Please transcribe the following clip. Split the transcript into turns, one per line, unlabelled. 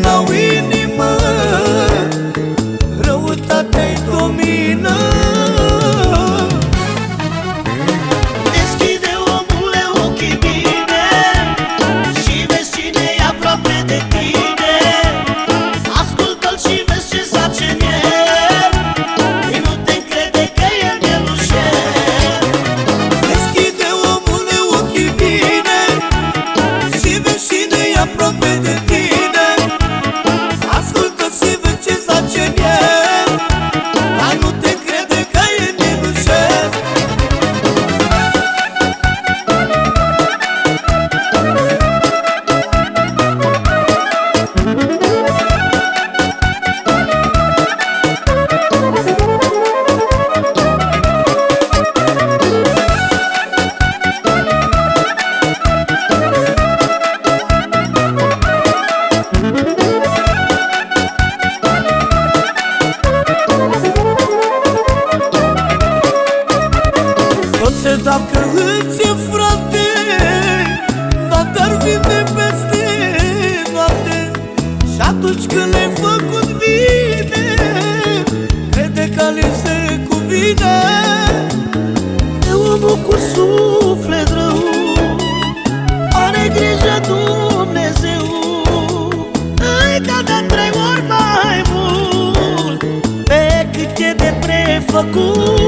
know we Ce dacă îți e frate Dacă-ar vine peste noapte. Și atunci când le-ai făcut bine Crede că li se cuvine. E omul cu suflet rău Are grijă Dumnezeu. Îi da de trei ori mai mult Pe cât e de prefăcut